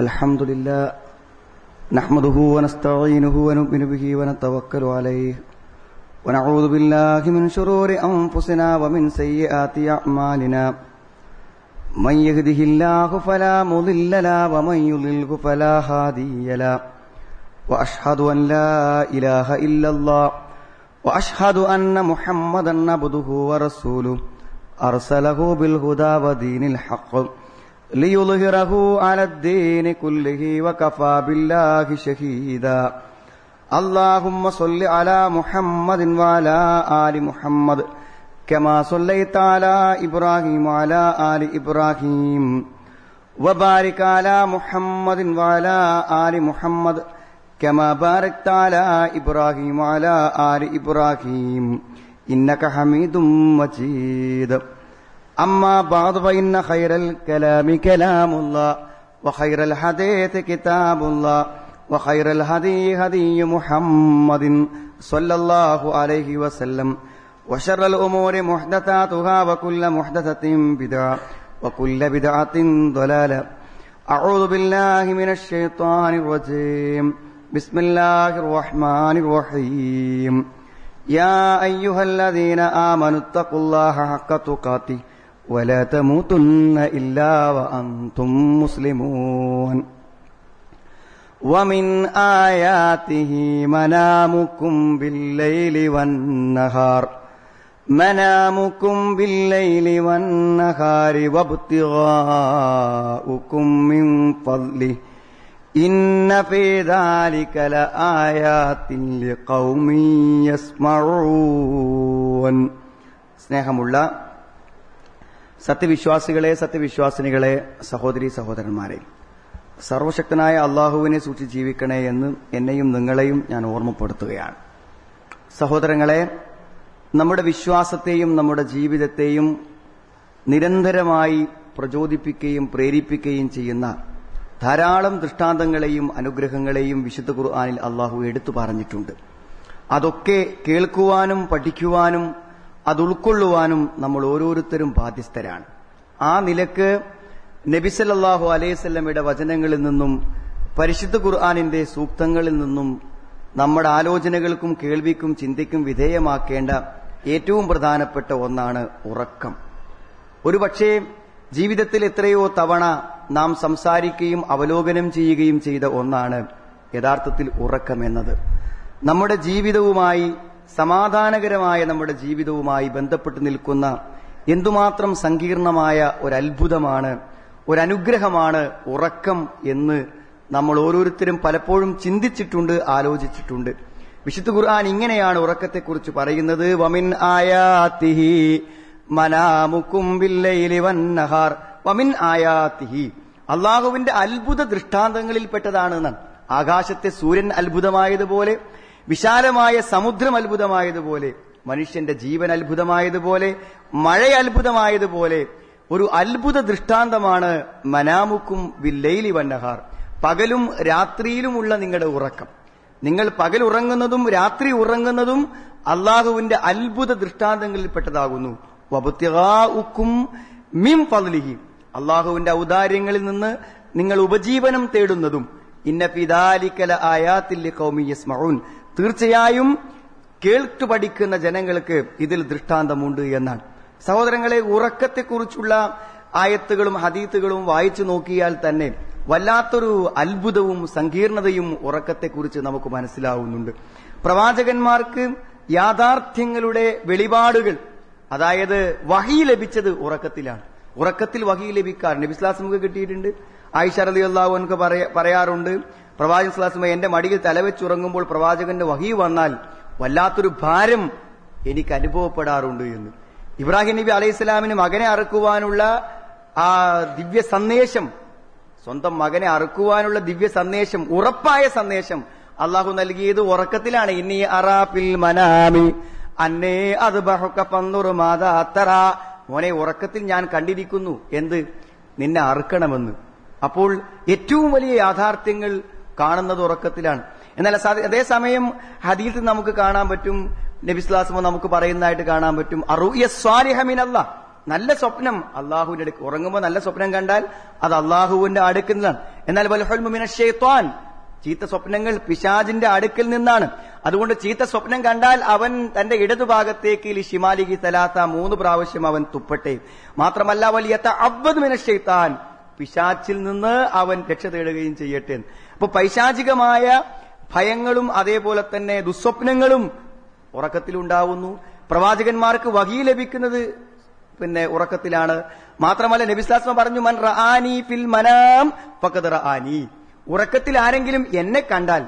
الحمد لله نحمده ونستعينه ونؤمن به ونتوكل عليه ونعوذ بالله من شرور أنفسنا ومن سيئات أعمالنا من يهده الله فلا مضل له ومن يضلله فلا هادي له وأشهد أن لا إله إلا الله وأشهد أن محمدا عبده ورسوله أرسله بالهدى ودين الحق ليظهره على الدين كله وكفى بالله شهيدا. اللهم صل على محمد وعلى آل محمد كما صليت على إبراهيم وعلى آل إبراهيم وبارك على محمد وعلى آل محمد كما باركت على إبراهيم وعلى آل إبراهيم إنك حميد مجيد. أما بعد فإن خير الكلام كلام الله وخير الحديث كتاب الله وخير الهدي هدي محمد صلى الله عليه وسلم وشر الأمور محدثاتها وكل محدثة بدعة وكل بدعة ضلالة. أعوذ بالله من الشيطان الرجيم. بسم الله الرحمن الرحيم. يا أيها الذين آمنوا اتقوا الله حق تقاته ولا تموتن إلا وأنتم مسلمون ومن آياته منامكم بالليل والنهار منامكم بالليل والنهار وابتغاؤكم من فضله إن في ذلك لآيات لقوم يسمعون സ്നേഹമുള്ള സത്യവിശ്വാസികളെ സത്യവിശ്വാസിനികളെ സഹോദരി സഹോദരന്മാരെ സർവശക്തനായ അള്ളാഹുവിനെ സൂക്ഷിച്ച് ജീവിക്കണേ എന്ന് എന്നെയും നിങ്ങളെയും ഞാൻ ഓർമ്മപ്പെടുത്തുകയാണ്. സഹോദരങ്ങളെ നമ്മുടെ വിശ്വാസത്തെയും നമ്മുടെ ജീവിതത്തെയും നിരന്തരമായി പ്രചോദിപ്പിക്കുകയും പ്രേരിപ്പിക്കുകയും ചെയ്യുന്ന ധാരാളം ദൃഷ്ടാന്തങ്ങളെയും അനുഗ്രഹങ്ങളെയും വിശുദ്ധ ഖുർആാനിൽ അള്ളാഹു എടുത്തു പറഞ്ഞിട്ടുണ്ട്. അതൊക്കെ കേൾക്കുവാനും പഠിക്കുവാനും അത് ഉൾക്കൊള്ളുവാനും നമ്മൾ ഓരോരുത്തരും ബാധ്യസ്ഥരാണ്. ആ നിലയ്ക്ക് നബിസല്ലാഹു അലൈവല്ലമയുടെ വചനങ്ങളിൽ നിന്നും പരിശുദ്ധ ഖുർആാനിന്റെ സൂക്തങ്ങളിൽ നിന്നും നമ്മുടെ ആലോചനകൾക്കും കേൾവിക്കും ചിന്തയ്ക്കും വിധേയമാക്കേണ്ട ഏറ്റവും പ്രധാനപ്പെട്ട ഒന്നാണ് ഉറക്കം. ഒരുപക്ഷേ ജീവിതത്തിൽ എത്രയോ തവണ നാം സംസാരിക്കുകയും അവലോകനം ചെയ്യുകയും ചെയ്ത ഒന്നാണ് യഥാർത്ഥത്തിൽ ഉറക്കം എന്നത് നമ്മുടെ ജീവിതവുമായി സമാധാനകരമായ നമ്മുടെ ജീവിതവുമായി ബന്ധപ്പെട്ട് നിൽക്കുന്ന എന്തുമാത്രം സങ്കീർണമായ ഒരത്ഭുതമാണ് ഒരനുഗ്രഹമാണ് ഉറക്കം എന്ന് നമ്മൾ ഓരോരുത്തരും പലപ്പോഴും ചിന്തിച്ചിട്ടുണ്ട് ആലോചിച്ചിട്ടുണ്ട്. വിശുദ്ധ ഖുർആൻ ഇങ്ങനെയാണ് ഉറക്കത്തെക്കുറിച്ച് പറയുന്നത്. വമിൻ ആയാത്തിഹി മനാമുക്കും വമിൻ ആയാത്തിഹി. അള്ളാഹുവിന്റെ അത്ഭുത ദൃഷ്ടാന്തങ്ങളിൽപ്പെട്ടതാണ് ആകാശത്തെ സൂര്യൻ അത്ഭുതമായതുപോലെ വിശാലമായ സമുദ്രം അത്ഭുതമായതുപോലെ മനുഷ്യന്റെ ജീവൻ അത്ഭുതമായതുപോലെ മഴ അത്ഭുതമായതുപോലെ ഒരു അത്ഭുത ദൃഷ്ടാന്തമാണ് മനാമുക്കും വില്ലയിലി വന്നഹാർ. പകലും രാത്രിയിലുമുള്ള നിങ്ങളുടെ ഉറക്കം. നിങ്ങൾ പകൽ ഉറങ്ങുന്നതും രാത്രി ഉറങ്ങുന്നതും അള്ളാഹുവിന്റെ അത്ഭുത ദൃഷ്ടാന്തങ്ങളിൽപ്പെട്ടതാകുന്നു. വബുത്യകാഉക്കും മിം ഫദ്ലിഹി. അള്ളാഹുവിന്റെ ഔദാര്യങ്ങളിൽ നിന്ന് നിങ്ങൾ ഉപജീവനം തേടുന്നതും ഇന്ന പിതാലിക്കല ആയാത്തിൽ കൗമിയസ്മഊൻ തീർച്ചയായും കേൾട്ടു പഠിക്കുന്ന ജനങ്ങൾക്ക് ഇതിൽ ദൃഷ്ടാന്തമുണ്ട് എന്നാണ്. സഹോദരങ്ങളെ ഉറക്കത്തെക്കുറിച്ചുള്ള ആയത്തുകളും ഹദീത്തുകളും വായിച്ചു നോക്കിയാൽ തന്നെ വല്ലാത്തൊരു അത്ഭുതവും സങ്കീർണതയും ഉറക്കത്തെക്കുറിച്ച് നമുക്ക് മനസ്സിലാവുന്നുണ്ട്. പ്രവാചകന്മാർക്ക് യാഥാർത്ഥ്യങ്ങളുടെ വെളിപാടുകൾ അതായത് വഹി ലഭിച്ചത് ഉറക്കത്തിലാണ്. ഉറക്കത്തിൽ വഹി ലഭിക്കാറ് നബിസ്ലാസ്മുക്ക് കിട്ടിയിട്ടുണ്ട്. ആയിഷ റലി അള്ളാഹു എനിക്ക് പറയാറുണ്ട് പ്രവാചകൻ സ്ലാസ്മ എന്റെ മടിയിൽ തലവെച്ചുറങ്ങുമ്പോൾ പ്രവാചകന്റെ വഹി വന്നാൽ വല്ലാത്തൊരു ഭാരം എനിക്ക് അനുഭവപ്പെടാറുണ്ട് എന്ന്. ഇബ്രാഹിം നബി അലൈഹി സ്വലാമിന് മകനെ അറുക്കുവാനുള്ള ആ ദിവ്യ സന്ദേശം സ്വന്തം മകനെ അറുക്കുവാനുള്ള ദിവ്യ സന്ദേശം ഉറപ്പായ സന്ദേശം അള്ളാഹു നൽകിയത് ഉറക്കത്തിലാണ്. ഇനി അറാപ്പിൽ മനാമി അന്നേ അത് പന്നുറു മാതാ അത്തറ മോനെ ഉറക്കത്തിൽ ഞാൻ കണ്ടിരിക്കുന്നു. എന്ത്? നിന്നെ അറുക്കണമെന്ന്. അപ്പോൾ ഏറ്റവും വലിയ യാഥാർത്ഥ്യങ്ങൾ കാണുന്നത് ഉറക്കത്തിലാണ്. എന്നാൽ അതേസമയം ഹദീത്തിൽ നമുക്ക് കാണാൻ പറ്റും നബിസ്ലാസ്മ നമുക്ക് പറയുന്നതായിട്ട് കാണാൻ പറ്റും അറുയ സ്വാലിഹമിനല്ല നല്ല സ്വപ്നം അള്ളാഹുവിന്റെ അടുക്ക് ഉറങ്ങുമ്പോൾ നല്ല സ്വപ്നം കണ്ടാൽ അത് അള്ളാഹുവിന്റെ അടുക്കുന്നതാണ് എന്നാൽ വൽഹുൽമുമിനഷേത്വാൻ ചീത്ത സ്വപ്നങ്ങൾ പിശാജിന്റെ അടുക്കിൽ നിന്നാണ്. അതുകൊണ്ട് ചീത്ത സ്വപ്നം കണ്ടാൽ അവൻ തന്റെ ഇടതുഭാഗത്തേക്ക് ഷിമാലികി തലാത്ത മൂന്ന് പ്രാവശ്യം അവൻ തുപ്പട്ടെ. മാത്രമല്ല വലിയത്ത അബ്ബദ് മിനഷെയ്ത്താൻ പിശാച്ചിൽ നിന്ന് അവൻ രക്ഷ തേടുകയും ചെയ്യട്ടെ അപ്പൊ പൈശാചികമായ ഭയങ്ങളും അതേപോലെ തന്നെ ദുസ്വപ്നങ്ങളും ഉറക്കത്തിലുണ്ടാവുന്നു. പ്രവാചകന്മാർക്ക് വകി ലഭിക്കുന്നത് പിന്നെ ഉറക്കത്തിലാണ്. മാത്രമല്ല നബിസ്ലാസ്മ പറഞ്ഞു മൻ റആനി ഫിൽ മനാം ഫഖദ് റആനി. ഉറക്കത്തിൽ ആരെങ്കിലും എന്നെ കണ്ടാൽ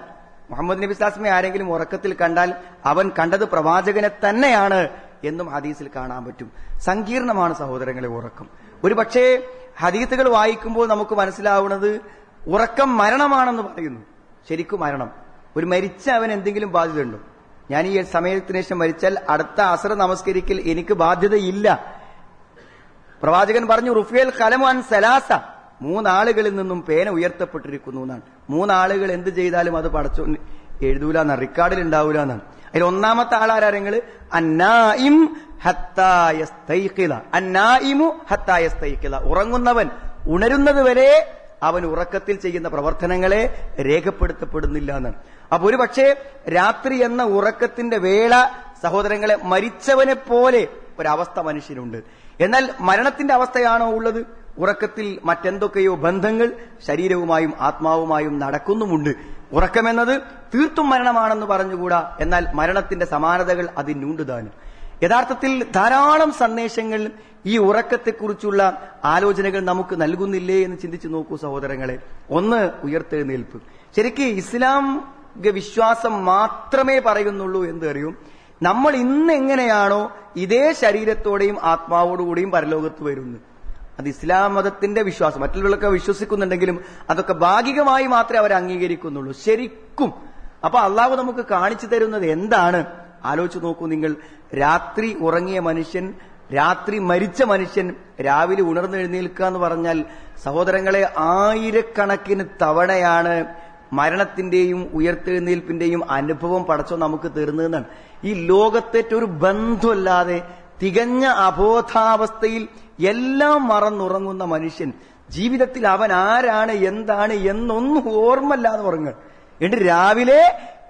മുഹമ്മദ് നബി സ്ലാസ്മെ ആരെങ്കിലും ഉറക്കത്തിൽ കണ്ടാൽ അവൻ കണ്ടത് പ്രവാചകനെ തന്നെയാണ് എന്നും ഹദീസിൽ കാണാൻ പറ്റും. സങ്കീർണമാണ് സഹോദരങ്ങളെ ഉറക്കം. ഒരു പക്ഷേ ഹദീസുകൾ വായിക്കുമ്പോൾ നമുക്ക് മനസ്സിലാവുന്നത് ഉറക്കം മരണമാണെന്ന് പറയുന്നു. ശരിക്കും മരണം. ഒരു മരിച്ച അവൻ എന്തെങ്കിലും ബാധ്യതയുണ്ടോ? ഞാൻ ഈ സമയത്തിന് ശേഷം മരിച്ചാൽ അടുത്ത അസർ നമസ്കരിക്കൽ എനിക്ക് ബാധ്യതയില്ല. പ്രവാചകൻ പറഞ്ഞു റുഫിയൽ കലമാൻ സലാസ. മൂന്നാളുകളിൽ നിന്നും പേന ഉയർത്തപ്പെട്ടിരിക്കുന്നു എന്നാണ്. മൂന്നാളുകൾ എന്ത് ചെയ്താലും അത് പടച്ചു എഴുതൂല എന്നാണ് റിക്കാർഡിൽ ഉണ്ടാവൂല എന്നാണ് അതിൽ ഒന്നാമത്തെ ആളാരെങ്കിൽ അന്നായിം ഹത്തായസ്തൈക്കില ഉറങ്ങുന്നവൻ ഉണരുന്നത് വരെ അവൻ ഉറക്കത്തിൽ ചെയ്യുന്ന പ്രവർത്തനങ്ങളെ രേഖപ്പെടുത്തപ്പെടുന്നില്ല എന്നാണ് അപ്പൊ ഒരു പക്ഷേ രാത്രി എന്ന ഉറക്കത്തിന്റെ വേള സഹോദരങ്ങളെ മരിച്ചവനെ പോലെ ഒരവസ്ഥ മനുഷ്യനുണ്ട്. എന്നാൽ മരണത്തിന്റെ അവസ്ഥയാണോ ഉള്ളത്? ഉറക്കത്തിൽ മറ്റെന്തൊക്കെയോ ബന്ധങ്ങൾ ശരീരവുമായും ആത്മാവുമായും നടക്കുന്നുമുണ്ട്. ഉറക്കമെന്നത് തീർത്തും മരണമാണെന്ന് പറഞ്ഞുകൂടാ? എന്നാൽ മരണത്തിന്റെ സമാനതകൾ അതിനുണ്ട് അതിനുണ്ടുതാനും യഥാർത്ഥത്തിൽ ധാരാളം സന്ദേശങ്ങൾ ഈ ഉറക്കത്തെക്കുറിച്ചുള്ള ആലോചനകൾ നമുക്ക് നൽകുന്നില്ലേ എന്ന് ചിന്തിച്ചു നോക്കൂ സഹോദരങ്ങളെ. ഒന്ന് ഉയർത്തെഴുന്നേൽപ്പ്. ശരിക്ക് ഇസ്ലാം വിശ്വാസം മാത്രമേ പറയുന്നുള്ളൂ എന്ന് അറിയും. നമ്മൾ ഇന്ന് എങ്ങനെയാണോ ഇതേ ശരീരത്തോടെയും ആത്മാവോടുകൂടിയും പരലോകത്ത് വരുന്നു. അത് ഇസ്ലാം മതത്തിന്റെ വിശ്വാസം. മറ്റുള്ളവരൊക്കെ വിശ്വസിക്കുന്നുണ്ടെങ്കിലും അതൊക്കെ ഭാഗികമായി മാത്രമേ അവർ അംഗീകരിക്കുന്നുള്ളൂ ശരിക്കും. അപ്പൊ അള്ളാഹു നമുക്ക് കാണിച്ചു തരുന്നത് എന്താണ്? ആലോചിച്ച് നോക്കൂ നിങ്ങൾ. രാത്രി ഉറങ്ങിയ മനുഷ്യൻ രാത്രി മരിച്ച മനുഷ്യൻ രാവിലെ ഉണർന്നെഴുന്നേൽക്കുക എന്ന് പറഞ്ഞാൽ സഹോദരങ്ങളെ ആയിരക്കണക്കിന് തവണയാണ് മരണത്തിന്റെയും ഉയർത്തെഴുന്നേൽപ്പിന്റെയും അനുഭവം പടച്ചോ നമുക്ക് തീർന്നതെന്നാണ് ഈ ലോകത്തേറ്റ ഒരു ബന്ധമില്ലാതെ തികഞ്ഞ അബോധാവസ്ഥയിൽ എല്ലാം മറന്നുറങ്ങുന്ന മനുഷ്യൻ ജീവിതത്തിൽ അവൻ ആരാണ് എന്താണ് എന്നൊന്നും ഓർമ്മല്ലാതെ ഉറങ്ങുക. എന്നിട്ട് രാവിലെ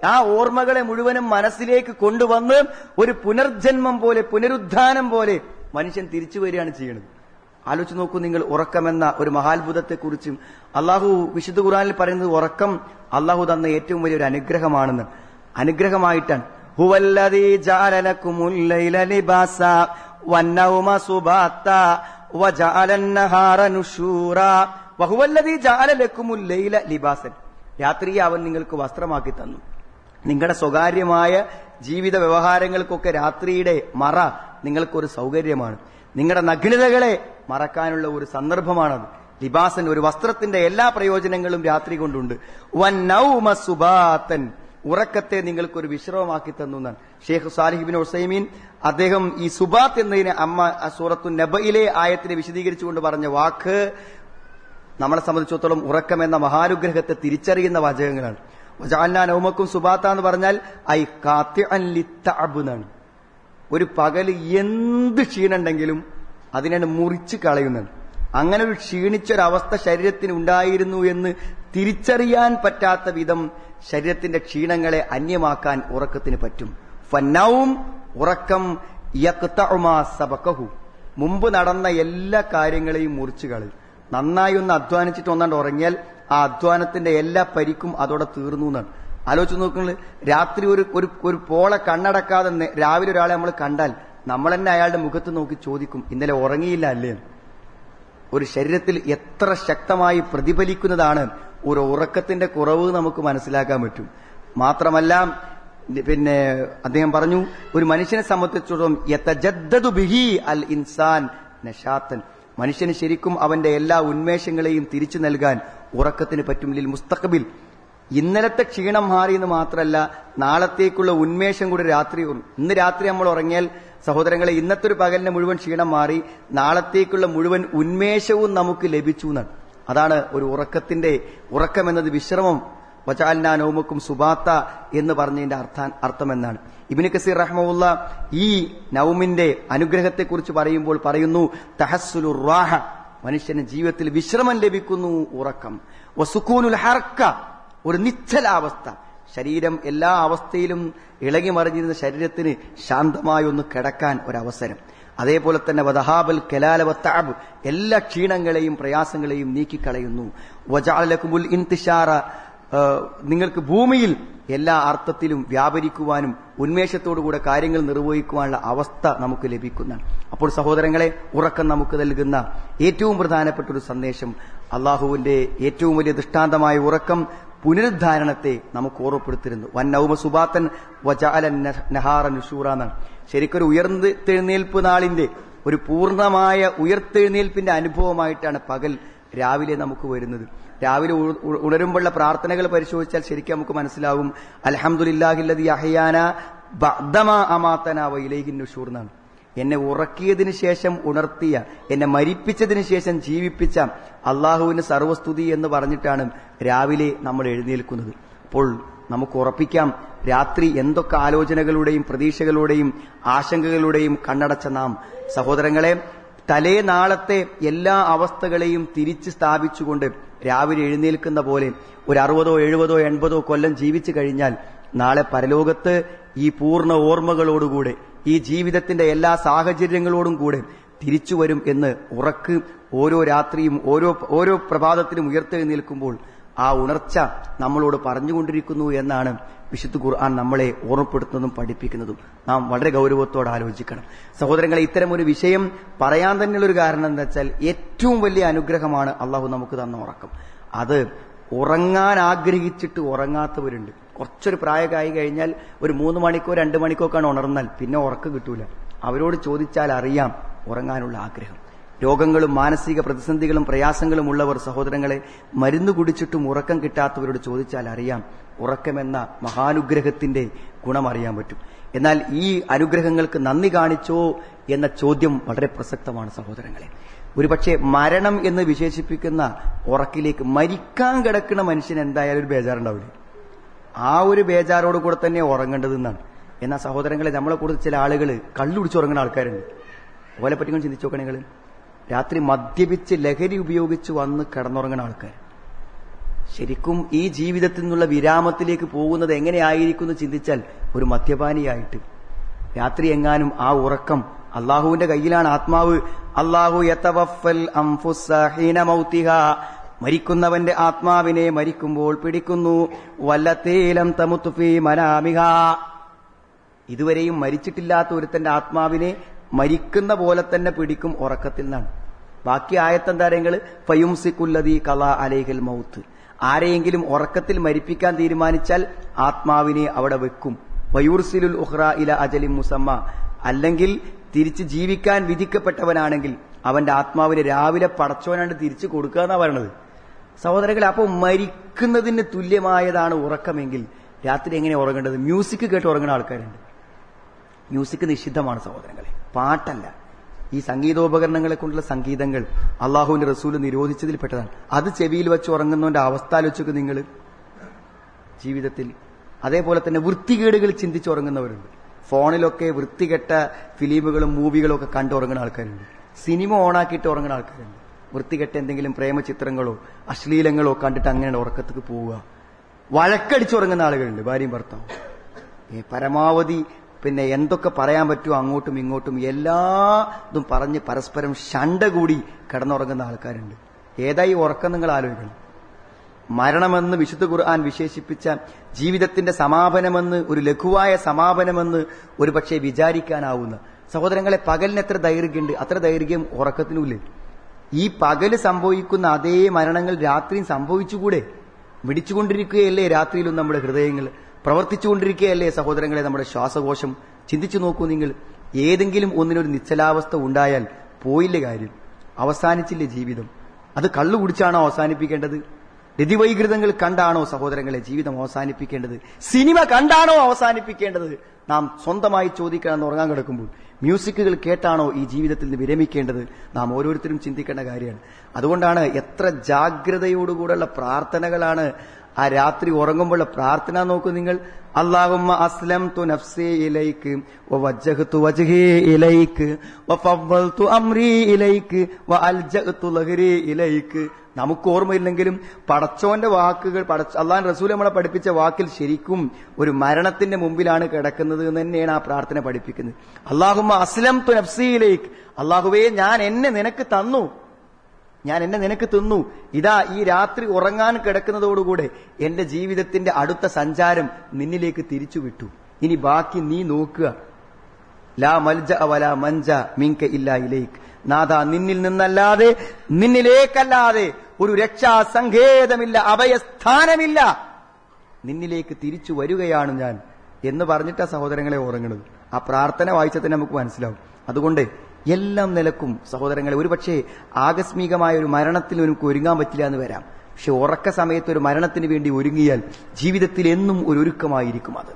ആ ഓർമ്മകളെ മുഴുവനും മനസ്സിലേക്ക് കൊണ്ടുവന്ന് ഒരു പുനർജന്മം പോലെ പുനരുദ്ധാനം പോലെ മനുഷ്യൻ തിരിച്ചു വരികയാണ് ചെയ്യുന്നത്. ആലോചിച്ച് നോക്കൂ നിങ്ങൾ ഉറക്കമെന്ന ഒരു മഹാത്ഭുതത്തെക്കുറിച്ചും അള്ളാഹു വിശുദ്ധ ഖുറാനിൽ പറയുന്നത് ഉറക്കം അള്ളാഹു തന്ന ഏറ്റവും വലിയൊരു അനുഗ്രഹമാണെന്ന്. അനുഗ്രഹമായിട്ടാണ്. രാത്രിയെ അവൻ നിങ്ങൾക്ക് വസ്ത്രമാക്കി തന്നു. നിങ്ങളുടെ സ്വകാര്യമായ ജീവിത വ്യവഹാരങ്ങൾക്കൊക്കെ രാത്രിയുടെ മറ നിങ്ങൾക്കൊരു സൗകര്യമാണ്. നിങ്ങളുടെ നഗ്നതകളെ മറക്കാനുള്ള ഒരു സന്ദർഭമാണത്. ലിബാസൻ ഒരു വസ്ത്രത്തിന്റെ എല്ലാ പ്രയോജനങ്ങളും രാത്രി കൊണ്ടുണ്ട്. വൻ നൗമ സുബാത്തൻ. ഉറക്കത്തെ നിങ്ങൾക്കൊരു വിശ്രമമാക്കി തന്നു എന്നാണ് ഷെയ്ഖ് സാലിഹിബിൻ ഒസൈമീൻ അദ്ദേഹം ഈ സുബാത്ത് എന്നതിനെ അമ്മ സൂറത്തു നബയിലെ ആയത്തിനെ വിശദീകരിച്ചുകൊണ്ട് പറഞ്ഞ വാക്ക് നമ്മളെ സംബന്ധിച്ചിടത്തോളം ഉറക്കം എന്ന മഹാനുഗ്രഹത്തെ തിരിച്ചറിയുന്ന വാചകങ്ങളാണ്. വജാലിന നൗമക്കും സുബാത്ത എന്ന് പറഞ്ഞാൽ ഐ കാത്തി അല്ലിത്താബുന്നാണ് ഒരു പകൽ എന്ത് ക്ഷീണുണ്ടെങ്കിലും അതിനെ മുറിച്ച് കളയുന്നത് അങ്ങനെ ഒരു ക്ഷീണിച്ചൊരവസ്ഥ ശരീരത്തിന് ഉണ്ടായിരുന്നു എന്ന് തിരിച്ചറിയാൻ പറ്റാത്ത വിധം ശരീരത്തിന്റെ ക്ഷീണങ്ങളെ അന്യമാക്കാൻ ഉറക്കത്തിന് പറ്റും. ഫന്നവും ഉറക്കം സബക്കഹു. മുമ്പ് നടന്ന എല്ലാ കാര്യങ്ങളെയും മുറിച്ചു കളയും. നന്നായി ഒന്ന് അധ്വാനിച്ചിട്ട് ഒന്നാണ്ട് ഉറങ്ങിയാൽ ആ അധ്വാനത്തിന്റെ എല്ലാ പരിക്കും അതോടെ തീർന്നു എന്നാണ്. ആലോചിച്ച് നോക്കുന്നത് രാത്രി ഒരു ഒരു ഒരു പോളെ കണ്ണടക്കാതെ രാവിലെ ഒരാളെ നമ്മൾ കണ്ടാൽ നമ്മൾ തന്നെ അയാളുടെ മുഖത്ത് നോക്കി ചോദിക്കും ഇന്നലെ ഉറങ്ങിയില്ല അല്ലേ? ഒരു ശരീരത്തിൽ എത്ര ശക്തമായി പ്രതിഫലിക്കുന്നതാണ് ഒരു ഉറക്കത്തിന്റെ കുറവ് നമുക്ക് മനസ്സിലാക്കാൻ പറ്റും. മാത്രമല്ല പിന്നെ അദ്ദേഹം പറഞ്ഞു ഒരു മനുഷ്യനെ സംബന്ധിച്ചിടത്തോളം ബിഹി അൽ ഇൻസാൻ നഷാത്തൻ മനുഷ്യന് ശരിക്കും അവന്റെ എല്ലാ ഉന്മേഷങ്ങളെയും തിരിച്ചു നൽകാൻ ഉറക്കത്തിന് പറ്റും. മുസ്തഖബിൽ ഇന്നലത്തെ ക്ഷീണം മാറിയെന്ന് മാത്രമല്ല നാളത്തേക്കുള്ള ഉന്മേഷം കൂടി രാത്രി ഇന്ന് രാത്രി നമ്മൾ ഉറങ്ങിയാൽ സഹോദരങ്ങളെ ഇന്നത്തെ ഒരു പകലിന് മുഴുവൻ ക്ഷീണം മാറി നാളത്തേക്കുള്ള മുഴുവൻ ഉന്മേഷവും നമുക്ക് ലഭിച്ചു എന്നാണ്. അതാണ് ഒരു ഉറക്കത്തിന്റെ ഉറക്കം എന്നത് വിശ്രമം വചാൽനാ നൗമുക്കും സുബാത്ത എന്ന് പറഞ്ഞതിന്റെ അർത്ഥ എന്നാണ് ഇബിന് കസീർ റഹ്മുള്ള ഈ നൗമിന്റെ അനുഗ്രഹത്തെക്കുറിച്ച് പറയുമ്പോൾ പറയുന്നു തഹസുലു റാഹ മനുഷ്യന് ജീവിതത്തിൽ വിശ്രമം ലഭിക്കുന്നു ഉറക്കം. വസുക്കൂനുൽ ഹർക്ക ഒരു നിശ്ചലാവസ്ഥ. ശരീരം എല്ലാ അവസ്ഥയിലും ഇളകി മറിഞ്ഞിരുന്ന ശരീരത്തിന് ശാന്തമായി ഒന്ന് കിടക്കാൻ ഒരവസരം. അതേപോലെ തന്നെ വദഹാബൽ കലാല കലാലവത്താബ് എല്ലാ ക്ഷീണങ്ങളെയും പ്രയാസങ്ങളെയും നീക്കിക്കളയുന്നു. വജാലക്കുമുൽ ഇൻതിഷാറ നിങ്ങൾക്ക് ഭൂമിയിൽ എല്ലാ അർത്ഥത്തിലും വ്യാപരിക്കുവാനും ഉന്മേഷത്തോടുകൂടെ കാര്യങ്ങൾ നിർവഹിക്കുവാനുള്ള അവസ്ഥ നമുക്ക് ലഭിക്കുന്നതാണ് അപ്പോൾ സഹോദരങ്ങളെ ഉറക്കം നമുക്ക് നൽകുന്ന ഏറ്റവും പ്രധാനപ്പെട്ട ഒരു സന്ദേശം അള്ളാഹുവിന്റെ ഏറ്റവും വലിയ ദൃഷ്ടാന്തമായ ഉറക്കം പുനരുദ്ധാരണത്തെ നമുക്ക് ഓർമ്മപ്പെടുത്തിരുന്നു. വൻ നൌമ സുബാത്തൻ വജാല നഹാറ നുഷൂറ എന്നാണ്. ശരിക്കൊരു ഉയർത്തെഴുന്നേൽപ്പ് നാളിന്റെ ഒരു പൂർണമായ ഉയർത്തെഴുന്നേൽപ്പിന്റെ അനുഭവമായിട്ടാണ് പകൽ രാവിലെ നമുക്ക് വരുന്നത്. രാവിലെ ഉണരുമ്പോഴുള്ള പ്രാർത്ഥനകൾ പരിശോധിച്ചാൽ ശരിക്കും നമുക്ക് മനസ്സിലാവും. അലഹമുല്ലാഹില്ലതി അഹയാന ബദമാ അമാത്തന വൈലേഹിൻ നുഷൂർ എന്നാണ്. എന്നെ ഉറക്കിയതിനു ശേഷം ഉണർത്തിയ എന്നെ മരിപ്പിച്ചതിനു ശേഷം ജീവിപ്പിച്ച അള്ളാഹുവിന് സർവസ്തുതി എന്ന് പറഞ്ഞിട്ടാണ് രാവിലെ നമ്മൾ എഴുന്നേൽക്കുന്നത്. അപ്പോൾ നമുക്ക് ഉറപ്പിക്കാം രാത്രി എന്തൊക്കെ ആലോചനകളുടെയും പ്രതീക്ഷകളുടെയും ആശങ്കകളുടെയും കണ്ണടച്ച നാം സഹോദരങ്ങളെ തലേ നാളത്തെ എല്ലാ അവസ്ഥകളെയും തിരിച്ച് സ്ഥാപിച്ചുകൊണ്ട് രാവിലെ എഴുന്നേൽക്കുന്ന പോലെ ഒരു അറുപതോ എഴുപതോ എൺപതോ കൊല്ലം ജീവിച്ചു കഴിഞ്ഞാൽ നാളെ പരലോകത്ത് ഈ പൂർണ ഓർമ്മകളോടുകൂടെ ഈ ജീവിതത്തിന്റെ എല്ലാ സാഹചര്യങ്ങളോടും കൂടെ തിരിച്ചു വരും എന്ന് ഉറക്ക് ഓരോ രാത്രിയും ഓരോ ഓരോ പ്രഭാതത്തിലും ഉയർത്തെഴുന്നേൽക്കുമ്പോൾ ആ ഉണർച്ച നമ്മളോട് പറഞ്ഞുകൊണ്ടിരിക്കുന്നു എന്നാണ് വിശുദ്ധ ഖുർആൻ നമ്മളെ ഓർമ്മപ്പെടുത്തുന്നതും പഠിപ്പിക്കുന്നതും. നാം വളരെ ഗൗരവത്തോടെ ആലോചിക്കണം. സഹോദരങ്ങളെ ഇത്തരം ഒരു വിഷയം പറയാൻ തന്നെയുള്ള ഒരു കാരണം എന്താ വെച്ചാൽ ഏറ്റവും വലിയ അനുഗ്രഹമാണ് അള്ളാഹു നമുക്ക് തന്ന ഉറക്കം. അത് ഉറങ്ങാൻ ആഗ്രഹിച്ചിട്ട് ഉറങ്ങാത്തവരുണ്ട്. കുറച്ചൊരു പ്രായമായി കഴിഞ്ഞാൽ ഒരു മൂന്ന് മണിക്കോ രണ്ട് മണിക്കോ ഉണർന്നാൽ പിന്നെ ഉറക്കം കിട്ടൂല. അവരോട് ചോദിച്ചാൽ അറിയാം ഉറങ്ങാനുള്ള ആഗ്രഹം. രോഗങ്ങളും മാനസിക പ്രതിസന്ധികളും പ്രയാസങ്ങളും ഉള്ളവർ സഹോദരങ്ങളെ മരുന്ന് കുടിച്ചിട്ടും ഉറക്കം കിട്ടാത്തവരോട് ചോദിച്ചാൽ അറിയാം ഉറക്കമെന്ന മഹാനുഗ്രഹത്തിന്റെ ഗുണം അറിയാൻ പറ്റും. എന്നാൽ ഈ അനുഗ്രഹങ്ങൾക്ക് നന്ദി കാണിച്ചോ എന്ന ചോദ്യം വളരെ പ്രസക്തമാണ് സഹോദരങ്ങളെ. ഒരുപക്ഷെ മരണം എന്ന് വിശേഷിപ്പിക്കുന്ന ഉറക്കിലേക്ക് മരിക്കാൻ കിടക്കുന്ന മനുഷ്യൻ എന്തായാലും ഒരു ബേജാറുണ്ടാവില്ല? ആ ഒരു ബേജാറോട് കൂടെ തന്നെ ഉറങ്ങേണ്ടതെന്നാണ് എന്നാൽ സഹോദരങ്ങളെ നമ്മളെ കൂടുതൽ ചില ആളുകൾ കള്ളുടിച്ച് ഉറങ്ങുന്ന ആൾക്കാരുണ്ട്. ഓലെ പറ്റി ചിന്തിച്ചു നോക്കണേ നിങ്ങൾ രാത്രി മദ്യപിച്ച് ലഹരി ഉപയോഗിച്ച് വന്ന് കിടന്നുറങ്ങുന്ന ആൾക്കാർ. ശരിക്കും ഈ ജീവിതത്തിൽ നിന്നുള്ള വിരാമത്തിലേക്ക് പോകുന്നത് എങ്ങനെയായിരിക്കും എന്ന് ചിന്തിച്ചാൽ ഒരു മദ്യപാനിയായിട്ട്. രാത്രി എങ്ങാനും ആ ഉറക്കം അള്ളാഹുവിന്റെ കയ്യിലാണ്. ആത്മാവ് അള്ളാഹു മരിക്കുന്നവന്റെ ആത്മാവിനെ മരിക്കുമ്പോൾ പിടിക്കുന്നു. വല്ലത്തേലം തമുത്തുഫി മനാമിക ഇതുവരെയും മരിച്ചിട്ടില്ലാത്ത ഒരുത്തന്റെ ആത്മാവിനെ മരിക്കുന്ന പോലെ തന്നെ പിടിക്കും ഉറക്കത്തിൽ നിന്നാണ് ബാക്കി ആയത്തെന്താരങ്ങൾ ഫയുംസിക്കുല്ലതി കല അലേഹൽ മൗത്ത്. ആരെയെങ്കിലും ഉറക്കത്തിൽ മരിപ്പിക്കാൻ തീരുമാനിച്ചാൽ ആത്മാവിനെ അവിടെ വെക്കും. വയൂർസിലുൽ ഉഹ്റ ഇല അജലി മുസമ്മ. അല്ലെങ്കിൽ തിരിച്ച് ജീവിക്കാൻ വിധിക്കപ്പെട്ടവനാണെങ്കിൽ അവന്റെ ആത്മാവിനെ രാവിലെ പടച്ചോനാണ്ട് തിരിച്ചു കൊടുക്കുക എന്നാ പറയണത്. സഹോദരങ്ങളെ അപ്പോൾ മരിക്കുന്നതിന് തുല്യമായതാണ് ഉറക്കമെങ്കിൽ രാത്രി എങ്ങനെ ഉറങ്ങേണ്ടത്? മ്യൂസിക് കേട്ട് ഉറങ്ങുന്ന ആൾക്കാരുണ്ട്. മ്യൂസിക് നിഷിദ്ധമാണ് സഹോദരങ്ങളെ. പാട്ടല്ല. ഈ സംഗീതോപകരണങ്ങളെ കൊണ്ടുള്ള സംഗീതങ്ങൾ അള്ളാഹുവിന്റെ റസൂൽ നിരോധിച്ചതിൽപ്പെട്ടതാണ് അത് ചെവിയിൽ വെച്ച് ഉറങ്ങുന്നവന്റെ അവസ്ഥ ആലോചിച്ചൊക്കെ നിങ്ങൾ ജീവിതത്തിൽ അതേപോലെ തന്നെ വൃത്തികേടുകൾ ചിന്തിച്ചുറങ്ങുന്നവരുണ്ട് ഫോണിലൊക്കെ വൃത്തികെട്ട ഫിലിമുകളും മൂവികളും ഒക്കെ കണ്ടുറങ്ങുന്ന ആൾക്കാരുണ്ട്. സിനിമ ഓണാക്കിയിട്ട് ഉറങ്ങുന്ന ആൾക്കാരുണ്ട്. വൃത്തികെട്ട എന്തെങ്കിലും പ്രേമചിത്രങ്ങളോ അശ്ലീലങ്ങളോ കണ്ടിട്ട് അങ്ങനെ ഉറക്കത്തേക്ക് പോവുക. വഴക്കടിച്ചുറങ്ങുന്ന ആളുകളുണ്ട് ഭാര്യയും ഭർത്താവും. പരമാവധി പിന്നെ എന്തൊക്കെ പറയാൻ പറ്റുമോ അങ്ങോട്ടും ഇങ്ങോട്ടും എല്ലാതും പറഞ്ഞ് പരസ്പരം ഷണ്ട കൂടി കിടന്നുറങ്ങുന്ന ആൾക്കാരുണ്ട്. ഏതായി ഉറക്കം നിങ്ങൾ ആലോചിക്കണം. മരണമെന്ന് വിശുദ്ധ ഖുർആൻ വിശേഷിപ്പിച്ച ജീവിതത്തിന്റെ സമാപനമെന്ന് ഒരു ലഘുവായ സമാപനമെന്ന് ഒരു പക്ഷേ വിചാരിക്കാനാവുന്ന. സഹോദരങ്ങളെ പകലിന് എത്ര ദൈർഘ്യമുണ്ട്? അത്ര ദൈർഘ്യം ഉറക്കത്തിനുമില്ലേ. ഈ പകൽ സംഭവിക്കുന്ന അതേ മരണങ്ങൾ രാത്രിയും സംഭവിച്ചുകൂടെ? വിടിച്ചുകൊണ്ടിരിക്കുകയല്ലേ രാത്രിയിലും നമ്മുടെ ഹൃദയങ്ങൾ? പ്രവർത്തിച്ചുകൊണ്ടിരിക്കുകയല്ലേ സഹോദരങ്ങളെ നമ്മുടെ ശ്വാസകോശം? ചിന്തിച്ചു നോക്കൂ നിങ്ങൾ. ഏതെങ്കിലും ഒന്നിനൊരു നിശ്ചലാവസ്ഥ ഉണ്ടായാൽ പോയില്ല കാര്യം. അവസാനിച്ചില്ലേ ജീവിതം. അത് കള്ളു കുടിച്ചാണോ അവസാനിപ്പിക്കേണ്ടത്? രതിവൈകൃതങ്ങൾ കണ്ടാണോ സഹോദരങ്ങളെ ജീവിതം അവസാനിപ്പിക്കേണ്ടത്? സിനിമ കണ്ടാണോ അവസാനിപ്പിക്കേണ്ടത്? നാം സ്വന്തമായി ചോദിക്കണം ഉറങ്ങാൻ കിടക്കുമ്പോൾ മ്യൂസിക്കുകൾ കേട്ടാണോ ഈ ജീവിതത്തിൽ നിന്ന് വിരമിക്കേണ്ടത്? നാം ഓരോരുത്തരും ചിന്തിക്കേണ്ട കാര്യമാണ്. അതുകൊണ്ടാണ് എത്ര ജാഗ്രതയോടുകൂടെയുള്ള പ്രാർത്ഥനകളാണ് ആ രാത്രി ഉറങ്ങുമ്പോൾ പ്രാർത്ഥന നോക്കൂ നിങ്ങൾ. അള്ളാഹുമ്മ അസ്ലം തു നഫ്സി ഇലൈക്ക് വജ്ജഹ്തു വജ്ഹി ഇലൈക്ക് വഫവ്വൽതു അംരി ഇലൈക്ക് വഅൽജഅ്തു ലഹരി ഇലൈക്ക്. നമുക്ക് ഓർമ്മയില്ലെങ്കിലും പടച്ചോന്റെ വാക്കുകൾ പടച്ച അള്ളാൻ റസൂൽ നമ്മളെ പഠിപ്പിച്ച വാക്കിൽ ശരിക്കും ഒരു മരണത്തിന്റെ മുമ്പിലാണ് കിടക്കുന്നത് എന്ന് തന്നെയാണ് ആ പ്രാർത്ഥന പഠിപ്പിക്കുന്നത്. അള്ളാഹുമ്മ അസ്ലം തു നഫ്സിയിലേക്ക് അള്ളാഹുവേ ഞാൻ എന്നെ നിനക്ക് തന്നു. ഞാൻ എന്നെ നിനക്ക് തിന്നു. ഇതാ ഈ രാത്രി ഉറങ്ങാൻ കിടക്കുന്നതോടുകൂടെ എന്റെ ജീവിതത്തിന്റെ അടുത്ത സഞ്ചാരം നിന്നിലേക്ക് തിരിച്ചു വിട്ടു ഇനി ബാക്കി നീ നോക്കുക. ലാ മൽജ അവല മഞ്ച മിങ്ക ഇല്ല ഇലേക്ക് നാഥ നിന്നിൽ നിന്നല്ലാതെ നിന്നിലേക്കല്ലാതെ ഒരു രക്ഷാസങ്കേതമില്ല അഭയസ്ഥാനമില്ല. നിന്നിലേക്ക് തിരിച്ചു വരികയാണ് ഞാൻ എന്ന് പറഞ്ഞിട്ടാ സഹോദരങ്ങളെ ഉറങ്ങണത്. ആ പ്രാർത്ഥന വായിച്ചാൽ തന്നെ നമുക്ക് മനസ്സിലാവും. അതുകൊണ്ട് എല്ലാം നിലക്കും. സഹോദരങ്ങളെ ഒരുപക്ഷെ ആകസ്മികമായ ഒരു മരണത്തിൽ എനിക്ക് ഒരുങ്ങാൻ പറ്റില്ല എന്ന് വരാം. പക്ഷെ ഉറക്ക സമയത്ത് ഒരു മരണത്തിന് വേണ്ടി ഒരുങ്ങിയാൽ ജീവിതത്തിൽ എന്നും ഒരു ഒരുക്കമായിരിക്കും അത്.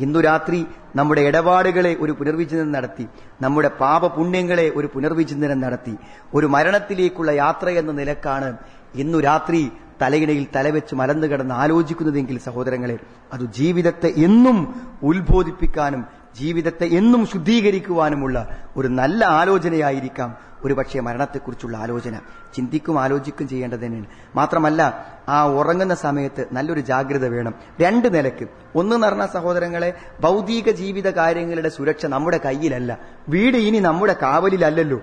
ഇന്നു രാത്രി നമ്മുടെ ഇടപാടുകളെ ഒരു പുനർവിചിന്തനം നടത്തി നമ്മുടെ പാപപുണ്യങ്ങളെ ഒരു പുനർവിചിന്തനം നടത്തി ഒരു മരണത്തിലേക്കുള്ള യാത്ര എന്ന നിലക്കാണ് ഇന്നു രാത്രി തലയിണയിൽ തലവെച്ച് മലന്നു കിടന്ന് ആലോചിക്കുന്നതെങ്കിൽ സഹോദരങ്ങളെ അത് ജീവിതത്തെ എന്നും ഉത്ബോധിപ്പിക്കാനും ജീവിതത്തെ എന്നും ശുദ്ധീകരിക്കുവാനുമുള്ള ഒരു നല്ല ആലോചനയായിരിക്കാം. ഒരുപക്ഷെ മരണത്തെക്കുറിച്ചുള്ള ആലോചന. ചിന്തിക്കും ആലോചിക്കും ചെയ്യേണ്ടത് തന്നെയാണ് മാത്രമല്ല ആ ഉറങ്ങുന്ന സമയത്ത് നല്ലൊരു ജാഗ്രത വേണം. രണ്ട് നിലയ്ക്ക് ഒന്ന് നിറഞ്ഞ സഹോദരങ്ങളെ ഭൗതിക ജീവിത കാര്യങ്ങളുടെ സുരക്ഷ നമ്മുടെ കയ്യിലല്ല. വീട് ഇനി നമ്മുടെ കാവലിലല്ലല്ലോ.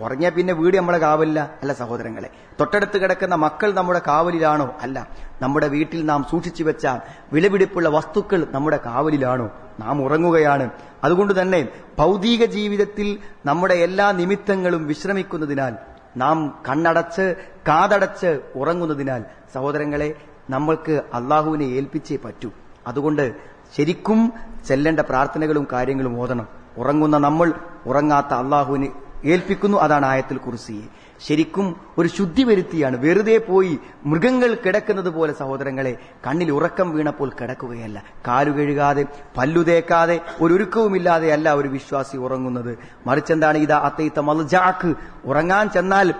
ഉറങ്ങിയ പിന്നെ വീട് നമ്മളെ കാവലില്ല. അല്ല സഹോദരങ്ങളെ തൊട്ടടുത്ത് കിടക്കുന്ന മക്കൾ നമ്മുടെ കാവലിലാണോ? അല്ല. നമ്മുടെ വീട്ടിൽ നാം സൂക്ഷിച്ചു വെച്ച വിലപിടിപ്പുള്ള വസ്തുക്കൾ നമ്മുടെ കാവലിലാണോ? നാം ഉറങ്ങുകയാണ്. അതുകൊണ്ട് തന്നെ ഭൗതിക ജീവിതത്തിൽ നമ്മുടെ എല്ലാ നിമിത്തങ്ങളും വിശ്രമിക്കുന്നതിനാൽ നാം കണ്ണടച്ച് കാതടച്ച് ഉറങ്ങുന്നതിനാൽ സഹോദരങ്ങളെ നമ്മൾക്ക് അള്ളാഹുവിനെ ഏൽപ്പിച്ചേ പറ്റൂ. അതുകൊണ്ട് ശരിക്കും ചെല്ലേണ്ട പ്രാർത്ഥനകളും കാര്യങ്ങളും ഓതണം. ഉറങ്ങുന്ന നമ്മൾ ഉറങ്ങാത്ത അള്ളാഹുവിന് ഏൽപ്പിക്കുന്നു. അതാണ് ആയത്തിൽ കുറിസിയെ ശരിക്കും ഒരു ശുദ്ധി വരുത്തിയാണ്. വെറുതെ പോയി മൃഗങ്ങൾ കിടക്കുന്നത് പോലെ സഹോദരങ്ങളെ കണ്ണിൽ ഉറക്കം വീണപ്പോൾ കിടക്കുകയല്ല. കാലു കഴുകാതെ പല്ലു തേക്കാതെ ഒരു ഒരുക്കവുമില്ലാതെ അല്ല ഒരു വിശ്വാസി ഉറങ്ങുന്നത്. മറിച്ചെന്താണ് ഇതാ അത്തൈത്ത മൽജാക്ക്? ഉറങ്ങാൻ ചെന്നാൽ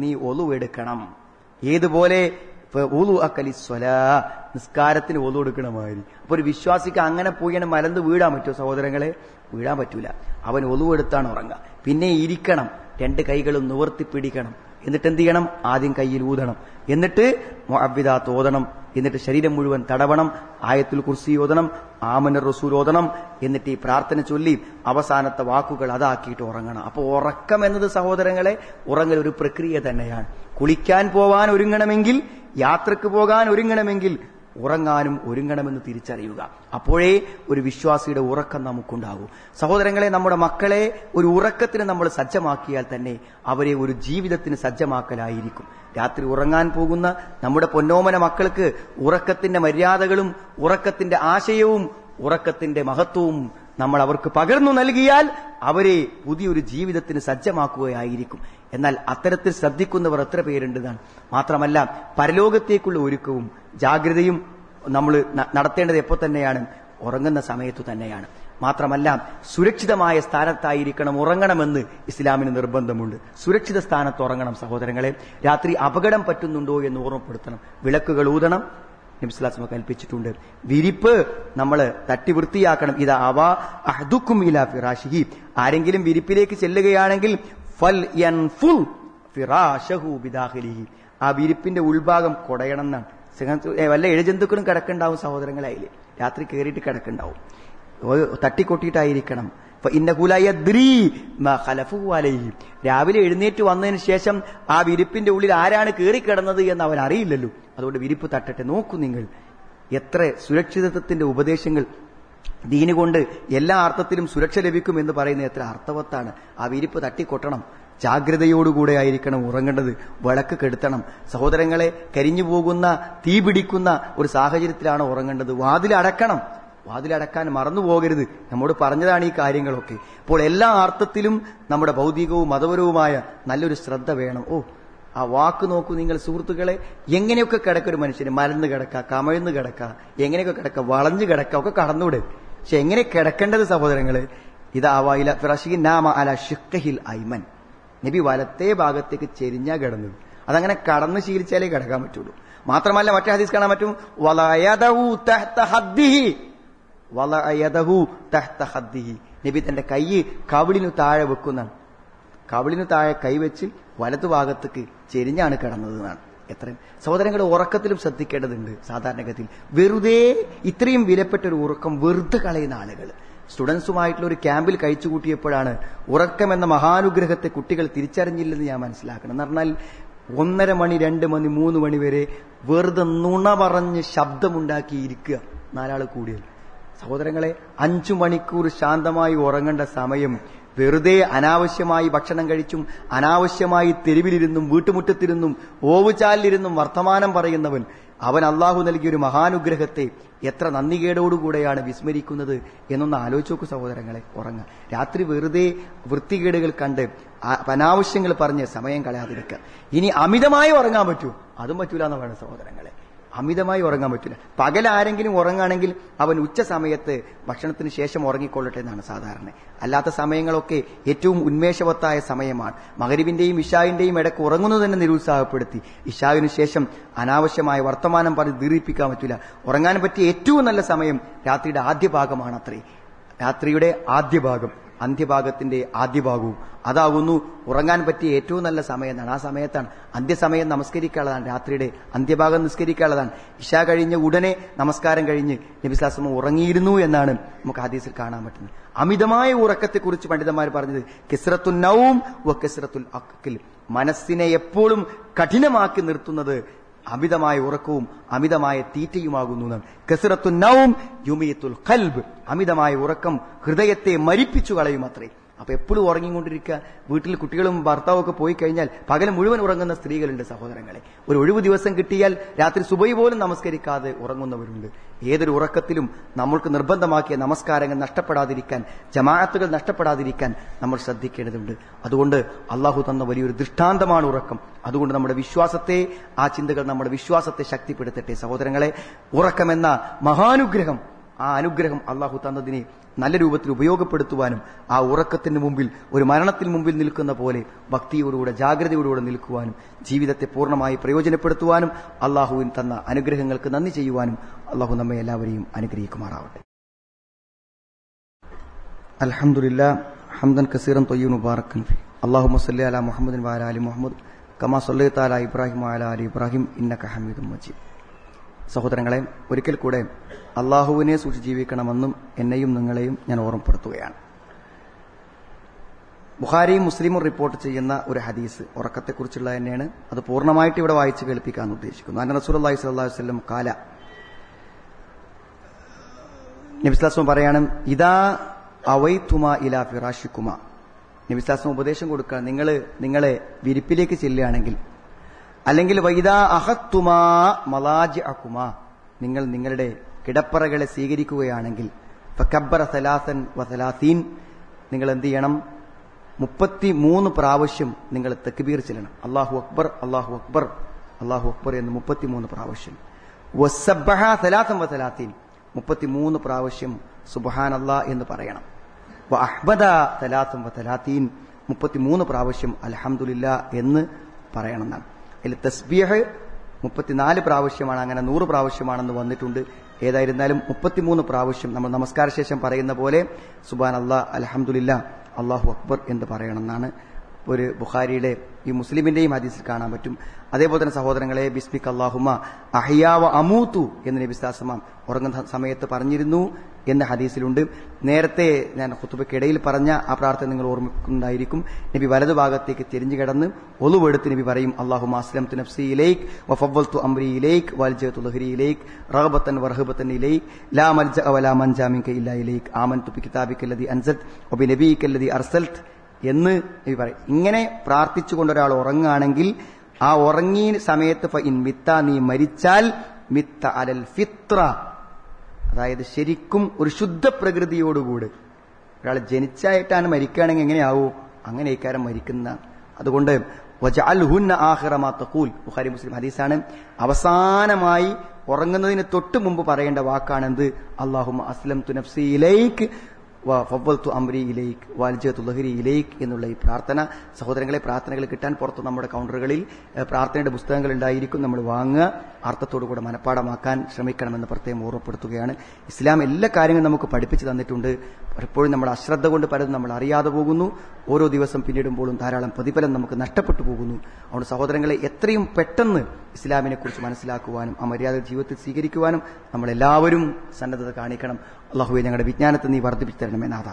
നീ ഒലുവെടുക്കണം ഏതുപോലെ നിസ്കാരത്തിന് ഒലു എടുക്കണമാതിരി. അപ്പൊ ഒരു വിശ്വാസിക്ക് അങ്ങനെ പോയാണ് മലന്ന് വീടാൻ പറ്റുമോ സഹോദരങ്ങളെ? വീഴാൻ പറ്റൂല. അവൻ ഒതുവെടുത്താണ് ഉറങ്ങുക. പിന്നെ ഇരിക്കണം. രണ്ട് കൈകളും നിവർത്തി പിടിക്കണം. എന്നിട്ട് എന്ത് ചെയ്യണം? ആദ്യം കയ്യിൽ ഊതണം. എന്നിട്ട് മുഅബ്ബിദാത്ത് ഓതണം എന്നിട്ട് ശരീരം മുഴുവൻ തടവണം. ആയത്തിൽ കുർസി ഓതണം. ആമന റസൂൽ ഓതണം. എന്നിട്ട് ഈ പ്രാർത്ഥന ചൊല്ലി അവസാനത്തെ വാക്കുകൾ അതാക്കിയിട്ട് ഉറങ്ങണം. അപ്പൊ ഉറക്കം എന്നത് സഹോദരങ്ങളെ ഉറങ്ങൽ ഒരു പ്രക്രിയ തന്നെയാണ്. കുളിക്കാൻ പോവാൻ ഒരുങ്ങണമെങ്കിൽ യാത്രയ്ക്ക് പോകാൻ ഒരുങ്ങണമെങ്കിൽ ഉറങ്ങാനും ഒരുങ്ങണമെന്ന് തിരിച്ചറിയുക. അപ്പോഴേ ഒരു വിശ്വാസിയുടെ ഉറക്കം നമുക്കുണ്ടാകൂ. സഹോദരങ്ങളെ നമ്മുടെ മക്കളെ ഒരു ഉറക്കത്തിന് നമ്മൾ സജ്ജമാക്കിയാൽ തന്നെ അവരെ ഒരു ജീവിതത്തിന് സജ്ജമാക്കലായിരിക്കും. രാത്രി ഉറങ്ങാൻ പോകുന്ന നമ്മുടെ പൊന്നോമന മക്കൾക്ക് ഉറക്കത്തിന്റെ മര്യാദകളും ഉറക്കത്തിന്റെ ആശയവും ഉറക്കത്തിന്റെ മഹത്വവും നമ്മൾ അവർക്ക് പകർന്നു നൽകിയാൽ അവരെ പുതിയൊരു ജീവിതത്തിന് സജ്ജമാക്കുകയായിരിക്കും. എന്നാൽ അത്തരത്തിൽ ശ്രദ്ധിക്കുന്നവർ എത്ര പേരുണ്ടെന്നാണ് മാത്രമല്ല പരലോകത്തേക്കുള്ള ഒരുക്കവും ജാഗ്രതയും നമ്മൾ നടത്തേണ്ടത് എപ്പോൾ തന്നെയാണ്? ഉറങ്ങുന്ന സമയത്തു തന്നെയാണ്. മാത്രമല്ല സുരക്ഷിതമായ സ്ഥാനത്തായിരിക്കണം ഉറങ്ങണമെന്ന് ഇസ്ലാമിന് നിർബന്ധമുണ്ട്. സുരക്ഷിത സ്ഥാനത്ത് ഉറങ്ങണം സഹോദരങ്ങളെ. രാത്രി അപകടം പറ്റുന്നുണ്ടോ എന്ന് ഓർമ്മപ്പെടുത്തണം. വിളക്കുകൾ ഊതണം. നിംസ്ലാസ്മ കൽപ്പിച്ചിട്ടുണ്ട്. വിരിപ്പ് നമ്മൾ തട്ടി വൃത്തിയാക്കണം. ഇത് അവ അഹദുക്കും ഇല ഫിറാഷിഹി. ആരെങ്കിലും വിരിപ്പിലേക്ക് ചെല്ലുകയാണെങ്കിൽ ഫൽ ഫിറാഷഹു ബിദാഖിലിഹി. ആ വിരിപ്പിന്റെ ഉൾഭാഗം കൊടയണം എന്നാണ് വല്ല എഴുജന്തുക്കളും കിടക്കുണ്ടാവും സഹോദരങ്ങളെ അതിൽ രാത്രി കയറിയിട്ട് കിടക്കുണ്ടാവും. തട്ടിക്കൊട്ടിയിട്ടായിരിക്കണം. രാവിലെ എഴുന്നേറ്റ് വന്നതിന് ശേഷം ആ വിരിപ്പിന്റെ ഉള്ളിൽ ആരാണ് കയറിക്കിടന്നത് എന്ന് അവൻ അറിയില്ലല്ലോ. അതുകൊണ്ട് വിരിപ്പ് തട്ടട്ടെ. നോക്കൂ നിങ്ങൾ. എത്ര സുരക്ഷിതത്വത്തിന്റെ ഉപദേശങ്ങൾ ദീന് കൊണ്ട് എല്ലാ അർത്ഥത്തിലും സുരക്ഷ ലഭിക്കും എന്ന് പറയുന്നത് എത്ര അർത്ഥവത്താണ്. ആ വിരിപ്പ് തട്ടിക്കൊട്ടണം. ജാഗ്രതയോടുകൂടെ ആയിരിക്കണം ഉറങ്ങേണ്ടത്. വിളക്ക് കെടുത്തണം. സഹോദരങ്ങളെ കരിഞ്ഞു പോകുന്ന തീ പിടിക്കുന്ന ഒരു സാഹചര്യത്തിലാണ് ഉറങ്ങേണ്ടത്. വാതിലടക്കണം വാതിലടക്കാൻ മറന്നു പോകരുത്. നമ്മോട് പറഞ്ഞതാണ് ഈ കാര്യങ്ങളൊക്കെ. അപ്പോൾ എല്ലാ അർത്ഥത്തിലും നമ്മുടെ ഭൗതികവും മതപരവുമായ നല്ലൊരു ശ്രദ്ധ വേണം. ഓ ആ വാക്ക് നോക്കൂ നിങ്ങൾ സുഹൃത്തുക്കളെ. എങ്ങനെയൊക്കെ കിടക്കൊരു മനുഷ്യന്? മലന്ന് കിടക്ക കമഴ്ന്ന് കിടക്ക. എങ്ങനെയൊക്കെ കിടക്ക? വളഞ്ഞു കിടക്ക. ഒക്കെ കടന്നൂടെ പക്ഷെ എങ്ങനെ കിടക്കേണ്ടത് സഹോദരങ്ങൾ? ഇതാവായില്ല ഫിറഷിൻ നാമ അല ഷിഖഹിൽ ഐമൻ. നബി വലത്തേ ഭാഗത്തേക്ക് ചെരിഞ്ഞാ കിടന്നത്. അതങ്ങനെ കടന്നു ശീലിച്ചാലേ കിടക്കാൻ പറ്റുള്ളൂ. മാത്രമല്ല മറ്റേ ഹദീസ് കാണാൻ പറ്റും നബി തന്റെ കൈ കവിളിനു താഴെ വെക്കുന്നതാണ്. കവിളിനു താഴെ കൈവച്ച് വലതു ഭാഗത്തേക്ക് ചെരിഞ്ഞാണ് കിടന്നത് എന്നാണ് എത്ര സഹോദരങ്ങൾ ഉറക്കത്തിലും ശ്രദ്ധിക്കേണ്ടതുണ്ട് സാധാരണഗതിയിൽ. വെറുതെ ഇത്രയും വിലപ്പെട്ട ഒരു ഉറക്കം വെറുതെ കളയുന്ന ആളുകൾ സ്റ്റുഡൻസുമായിട്ടുള്ള ഒരു ക്യാമ്പിൽ കഴിച്ചു കൂട്ടിയപ്പോഴാണ് ഉറക്കം എന്ന മഹാനുഗ്രഹത്തെ കുട്ടികൾ തിരിച്ചറിഞ്ഞില്ലെന്ന് ഞാൻ മനസ്സിലാക്കണം. എന്ന് പറഞ്ഞാൽ ഒന്നര മണി രണ്ട് മണി മൂന്ന് മണി വരെ വെറുതെ നുണ പറഞ്ഞ് ശബ്ദമുണ്ടാക്കി ഇരിക്കുക നാലാൾ കൂടിയത് സഹോദരങ്ങളെ അഞ്ചു മണിക്കൂർ ശാന്തമായി ഉറങ്ങേണ്ട സമയം വെറുതെ അനാവശ്യമായി ഭക്ഷണം കഴിച്ചും അനാവശ്യമായി തെരുവിലിരുന്നും വീട്ടുമുറ്റത്തിരുന്നും ഓവുചാലിലിരുന്നും വർത്തമാനം പറയുന്നവൻ അവൻ അള്ളാഹു നൽകിയ ഒരു മഹാനുഗ്രഹത്തെ എത്ര നന്ദികേടോടുകൂടെയാണ് വിസ്മരിക്കുന്നത് എന്നൊന്ന് ആലോചിച്ച് നോക്കൂ സഹോദരങ്ങളെ ഉറങ്ങുക രാത്രി വെറുതെ വൃത്തികേടുകൾ കണ്ട് അനാവശ്യങ്ങൾ പറഞ്ഞ് സമയം കളയാതിരിക്കുക ഇനി അമിതമായി ഉറങ്ങാൻ പറ്റൂ. അതും പറ്റൂല എന്ന് പറയുന്നത് സഹോദരങ്ങളെ. അമിതമായി ഉറങ്ങാൻ പറ്റില്ല. പകൽ ആരെങ്കിലും ഉറങ്ങുകയാണെങ്കിൽ അവൻ ഉച്ച സമയത്ത് ഭക്ഷണത്തിന് ശേഷം ഉറങ്ങിക്കൊള്ളട്ടെ എന്നാണ് സാധാരണ. അല്ലാത്ത സമയങ്ങളൊക്കെ ഏറ്റവും ഉന്മേഷവത്തായ സമയമാണ്. മകരിവിന്റെയും ഇഷാവിന്റെയും ഇടയ്ക്ക് ഉറങ്ങുന്നത് തന്നെ നിരുത്സാഹപ്പെടുത്തി. ഇഷാവിനു ശേഷം അനാവശ്യമായ വർത്തമാനം പറഞ്ഞ് ദീർഘിപ്പിക്കാൻ പറ്റില്ല. ഉറങ്ങാൻ പറ്റിയ ഏറ്റവും നല്ല സമയം രാത്രിയുടെ ആദ്യ ഭാഗമാണ് അത്രേ രാത്രിയുടെ ആദ്യ ഭാഗം അന്ത്യഭാഗത്തിന്റെ ആദ്യ ഭാഗവും അതാകുന്നു ഉറങ്ങാൻ പറ്റിയ ഏറ്റവും നല്ല സമയം എന്നാണ്. ആ സമയത്താണ് അന്ത്യസമയം നമസ്കരിക്കാനുള്ളതാണ്. രാത്രിയുടെ അന്ത്യഭാഗം നിസ്കരിക്കാനുള്ളതാണ്. ഇഷ കഴിഞ്ഞ ഉടനെ നമസ്കാരം കഴിഞ്ഞ് നബിസ്ലാസമ ഉറങ്ങിയിരുന്നു എന്നാണ് നമുക്ക് ഹദീസിൽ കാണാൻ പറ്റുന്നത്. അമിതമായ ഉറക്കത്തെക്കുറിച്ച് പണ്ഡിതന്മാർ പറഞ്ഞത് കിസ്രത്തുൽ നൗം വ കിസ്രത്തുൽ അക്കിൽ മനസ്സിനെ എപ്പോഴും കഠിനമാക്കി നിർത്തുന്നത് അമിതമായ ഉറക്കവും അമിതമായ തീറ്റയുമാകുന്നു കസിറത്തു നവും നൗം യുമിയത്തുൽ ഖൽബ്. അമിതമായ ഉറക്കം ഹൃദയത്തെ മരിപ്പിച്ചു കളയും അത്രേ. അപ്പൊ എപ്പോഴും ഉറങ്ങിക്കൊണ്ടിരിക്കുക. വീട്ടിൽ കുട്ടികളും ഭർത്താവും ഒക്കെ പോയി കഴിഞ്ഞാൽ പകൽ മുഴുവൻ ഉറങ്ങുന്ന സ്ത്രീകളുണ്ട് സഹോദരങ്ങളെ. ഒരു ഒഴിവ് ദിവസം കിട്ടിയാൽ രാത്രി സുബൈ പോലും നമസ്കരിക്കാതെ ഉറങ്ങുന്നവരുണ്ട്. ഏതൊരു ഉറക്കത്തിലും നമ്മൾക്ക് നിർബന്ധമാക്കിയ നമസ്കാരങ്ങൾ നഷ്ടപ്പെടാതിരിക്കാൻ ജമാഅത്തുകൾ നഷ്ടപ്പെടാതിരിക്കാൻ നമ്മൾ ശ്രദ്ധിക്കേണ്ടതുണ്ട്. അതുകൊണ്ട് അള്ളാഹു തന്ന വലിയൊരു ദൃഷ്ടാന്തമാണ് ഉറക്കം. അതുകൊണ്ട് നമ്മുടെ വിശ്വാസത്തെ ആ ചിന്തകൾ നമ്മുടെ വിശ്വാസത്തെ ശക്തിപ്പെടുത്തട്ടെ സഹോദരങ്ങളെ. ഉറക്കമെന്ന മഹാനുഗ്രഹം ആ അനുഗ്രഹം അള്ളാഹു തന്നതിനെ നല്ല രൂപത്തിൽ ഉപയോഗപ്പെടുത്തുവാനും ആ ഉറക്കത്തിന് മുമ്പിൽ ഒരു മരണത്തിന് മുമ്പിൽ നിൽക്കുന്ന പോലെ ഭക്തിയോടുകൂടെ ജാഗ്രതയോടുകൂടെ നിൽക്കുവാനും ജീവിതത്തെ പൂർണമായി പ്രയോജനപ്പെടുത്തുവാനും അള്ളാഹുവിൻ തന്ന അനുഗ്രഹങ്ങൾക്ക് നന്ദി ചെയ്യുവാനും അള്ളാഹു നമ്മെ എല്ലാവരെയും അനുഗ്രഹിക്കുമാറാവട്ടെ. അൽഹംദുലില്ല ഹംദൻ കസീറൻ അള്ളാഹു മുസല്ലി അല മുഹമ്മദ് കമാ ഇബ്രാഹിം ഇബ്രാഹിം ഇന്നക ഹമീദ് മജീദ്. സഹോദരങ്ങളെ ഒരിക്കൽ കൂടെ അള്ളാഹുവിനെ സൂക്ഷിച്ച് ജീവിക്കണമെന്നും എന്നെയും നിങ്ങളെയും ഞാൻ ഓർമ്മപ്പെടുത്തുകയാണ്. ബുഖാരിയും മുസ്ലിമും റിപ്പോർട്ട് ചെയ്യുന്ന ഒരു ഹദീസ് ഉറക്കത്തെക്കുറിച്ചുള്ള തന്നെയാണ്. അത് പൂർണമായിട്ട് ഇവിടെ വായിച്ച് കേൾപ്പിക്കാൻ ഉദ്ദേശിക്കുന്നു. അന്ന റസൂൽ അള്ളാഹി സ്വല്ലല്ലാഹു അലൈഹി വസല്ലം കാല. നബിസ്ലാസ്മ പറയാണ് ഇതാ അവൈത്തുമ ഇല ഫിറാഷിക്കുമ. നബിസ്ലാസ്മ ഉപദേശം കൊടുക്കുക. നിങ്ങൾ നിങ്ങളെ വിരിപ്പിലേക്ക് ചെല്ലുകയാണെങ്കിൽ അല്ലെങ്കിൽ വൈദാ അഹത്തുമാ മലാജ് അക്കുമാ നിങ്ങൾ നിങ്ങളുടെ കിടപ്പറകളെ സ്വീകരിക്കുകയാണെങ്കിൽ സലാസൻ നിങ്ങൾ എന്ത് ചെയ്യണം? മുപ്പത്തി മൂന്ന് പ്രാവശ്യം നിങ്ങൾ തെക്കുബീർ ചെല്ലണം. അള്ളാഹു അക്ബർ അള്ളാഹു അക്ബർ അള്ളാഹു അക്ബർ എന്ന് മുപ്പത്തിമൂന്ന് പ്രാവശ്യം. വസ്സബ്ബഹ സലാസം വസലാസീൻ മുപ്പത്തിമൂന്ന് പ്രാവശ്യം സുബഹാൻ അല്ലാ എന്ന് പറയണം. വ വതലാത്തീൻ മുപ്പത്തിമൂന്ന് പ്രാവശ്യം അലഹമുല്ല എന്ന് പറയണം എന്നാണ് അതിൽ തസ്ബീഹ് മുപ്പത്തിനാല് പ്രാവശ്യമാണ് അങ്ങനെ നൂറ് പ്രാവശ്യമാണെന്ന് വന്നിട്ടുണ്ട്. ഏതായിരുന്നാലും മുപ്പത്തിമൂന്ന് പ്രാവശ്യം നമ്മൾ നമസ്കാര ശേഷം പറയുന്ന പോലെ സുബാൻ അള്ളാഹ് അലഹമുല്ല അള്ളാഹു അക്ബർ എന്ന് പറയണമെന്നാണ് ഒരു ബുഖാരിയുടെ ഈ മുസ്ലിമിന്റെയും ഹദീസിൽ കാണാൻ പറ്റും. അതേപോലെ തന്നെ സഹോദരങ്ങളെ ബിസ്മിക് അള്ളാഹുമ അഹിയാവ അമൂത്തു എന്ന് നബിസ്ലാസമാം ഉറങ്ങുന്ന സമയത്ത് പറഞ്ഞിരുന്നു എന്ന ഹദീസിലുണ്ട്. നേരത്തെ ഞാൻ ഹുത്തുബയ്ക്കിടയിൽ പറഞ്ഞ ആ പ്രാർത്ഥന നിങ്ങൾ ഓർമ്മിക്കുന്നുണ്ടായിരിക്കും. നബി വലതു ഭാഗത്തേക്ക് തിരിഞ്ഞു കിടന്ന് ഒളിവെടുത്ത് നബി പറയും അള്ളാഹു അസ്ലം തു നഫ്സിയിലേക്ക് വഫവ്വൽതു അംരിയിലേക്ക് ലഹരി ലഹരിയിലേക്ക് റഹബത്തൻ വർഹബത്തൻ ഇലേക്ക് ലാ മൽജ വലാ മൻജാമിക ഇല്ല ഇലേക്ക് ആമൻ തുപ്പി കിതാബിക്കല്ലതി അൻസൽത്ത് ഒബി കല്ലതി അർസൽത്ത് എന്ന് പറയും. ഇങ്ങനെ പ്രാർത്ഥിച്ചുകൊണ്ട് ഒരാൾ ഉറങ്ങുകയാണെങ്കിൽ ആ ഉറങ്ങിയ സമയത്ത് മിത്ത നീ മരിച്ചാൽ മിത്ത അലൽ ഫിത്ര. അതായത് ശരിക്കും ഒരു ശുദ്ധ പ്രകൃതിയോടുകൂടി ഒരാൾ ജനിച്ചായിട്ടാണ് മരിക്കുകയാണെങ്കിൽ എങ്ങനെയാവൂ? അങ്ങനെ ഇക്കാരം മരിക്കുന്ന. അതുകൊണ്ട് ബുഖാരി മുസ്ലിം ഹദീസാണ്. അവസാനമായി ഉറങ്ങുന്നതിന് തൊട്ട് മുമ്പ് പറയേണ്ട വാക്കാണെന്ത്? അള്ളാഹു അസ്ലം തുനഫ്സിയിലേക്ക് ഫവ്വൽത്തു അമ്രി ഇലേക്ക് വാൽജത്തു ലഹരി ഇലൈക് എന്നുള്ള ഈ പ്രാർത്ഥന സഹോദരങ്ങളെ പ്രാർത്ഥനകൾ കിട്ടാൻ പുറത്ത് നമ്മുടെ കൗണ്ടറുകളിൽ പ്രാർത്ഥനയുടെ പുസ്തകങ്ങൾ ഉണ്ടായിരിക്കും നമ്മൾ വാങ്ങുക അർത്ഥത്തോടുകൂടെ മനഃപ്പാടമാക്കാൻ ശ്രമിക്കണമെന്ന് പ്രത്യേകം ഓർമ്മപ്പെടുത്തുകയാണ്. ഇസ്ലാം എല്ലാ കാര്യങ്ങളും നമുക്ക് പഠിപ്പിച്ചു തന്നിട്ടുണ്ട്. പലപ്പോഴും നമ്മൾ അശ്രദ്ധ കൊണ്ട് പലതും നമ്മൾ അറിയാതെ പോകുന്നു. ഓരോ ദിവസം പിന്നിടുമ്പോഴും ധാരാളം പ്രതിഫലം നമുക്ക് നഷ്ടപ്പെട്ടു പോകുന്നു. അതുകൊണ്ട് സഹോദരങ്ങളെ എത്രയും പെട്ടെന്ന് ഇസ്ലാമിനെക്കുറിച്ച് മനസ്സിലാക്കുവാനും ആ മര്യാദ ജീവിതത്തിൽ സ്വീകരിക്കുവാനും നമ്മളെല്ലാവരും സന്നദ്ധത കാണിക്കണം. അള്ളാഹുവെ ഞങ്ങളുടെ വിജ്ഞാനത്തെ നീ വർദ്ധിപ്പിച്ചു തരണമേ നാഥ.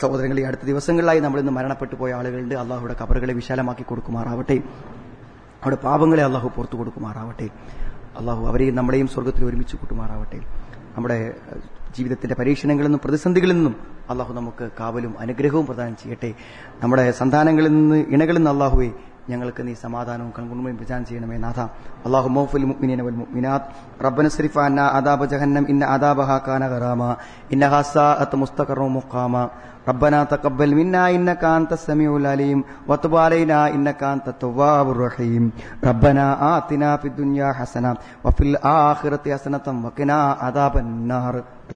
സഹോദരങ്ങൾ ഈ അടുത്ത ദിവസങ്ങളിലായി നമ്മൾ ഇന്ന് മരണപ്പെട്ടു പോയ ആളുകളുണ്ട്. അള്ളാഹുയുടെ കബറുകളെ വിശാലമാക്കി കൊടുക്കുമാറാവട്ടെ. അവിടെ പാപങ്ങളെ അള്ളാഹു പുറത്തു കൊടുക്കുമാറാവട്ടെ. അള്ളാഹു അവരെയും നമ്മളെയും സ്വർഗത്തിൽ ഒരുമിച്ച് കൂട്ടുമാറാവട്ടെ. നമ്മുടെ ജീവിതത്തിന്റെ പരീക്ഷണങ്ങളിൽ നിന്നും പ്രതിസന്ധികളിൽ നിന്നും അള്ളാഹു നമുക്ക് കാവലും അനുഗ്രഹവും പ്രദാനം ചെയ്യട്ടെ. നമ്മുടെ സന്താനങ്ങളിൽ നിന്ന് ഇണകളിൽ നിന്ന് അള്ളാഹുവെ ഞങ്ങൾക്ക് നീ സമാധാനവും കൺകുണുമയും പ്രചാരം ചെയ്യണമേ നാഥ അള്ളാഹു മൗഫുൽ മുഅ്മിനീന വൽ മുഅ്മിനാത്ത് റബ്ബന സ്രിഫ് അന്ന അദാബ ജഹന്നം ഇന്ന അദാബഹ കാന ഗറാമ ഇന്നഹ സാഅത്ത് മുസ്തഖറു മുഖാമ ربنا تقبل منا إنك أنت السميع العليم وتب علينا إنك أنت التواب الرحيم ربنا آتنا في الدنيا حسنة وفي الآخرة حسنة وقنا عذاب النار